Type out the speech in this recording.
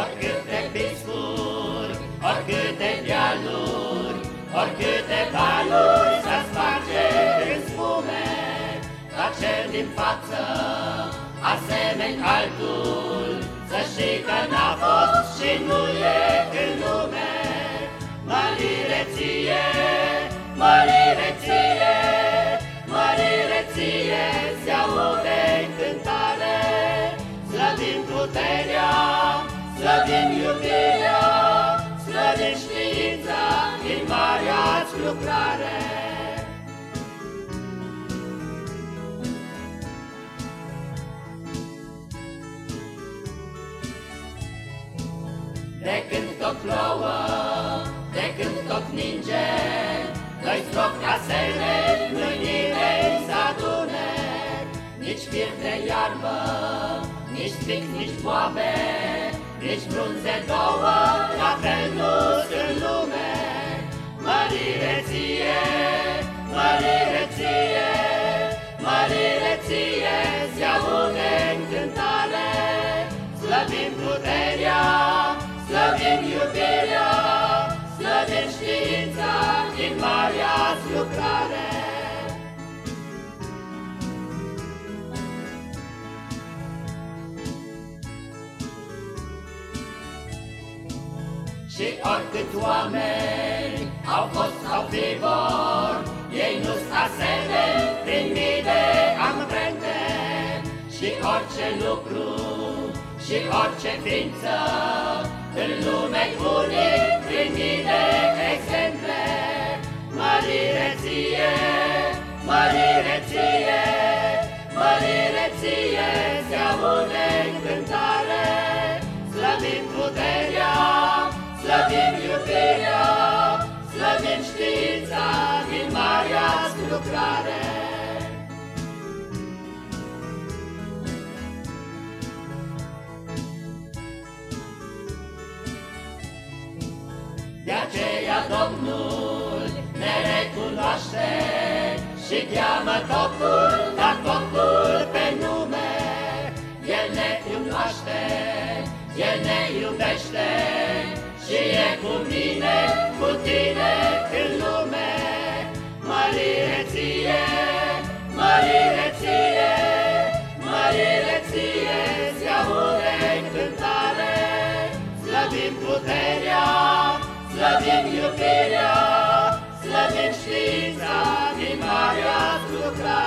Oricâte piscuri, oricâte dealuri, oricâte valuri să sparge în spume, dar cel din față, asemeni altul, să știi că n-a fost și nu e în lume. Mărire ție, mărire ție, mărire ție, se aude cântare, slăvim puterea, lucrare. De când tot plouă, de când tot ninge, Doi strop casele, nu-i nimeni să adune, Nici fir de iarbă, nici stric, nici boabe, nici frunze două, la fel nu în lume. Ție, se aude în cântare. Slăvim puterea, slăvim iubirea, slăvim știința din marea lucrare. Și oricât oameni au fost sau fi vor, Ei nu-s asemeni prin orice lucru și orice ființă În lume unic prin mii de exemple. Mărire ție, mărire ție, mărire ție, Se aude în cântare, slăvim puterea, Slăvim iubirea, slăvim știința din marea lucrare. De aceea Domnul ne recunoaște și cheamă totul, dar totul pe nume. El ne cunoaște, El ne iubește, și e cu mine, cu tine în lume. Mărire ție, mărire ție, mărire ție, se aude cântare. Slăvim puterea, iubirea,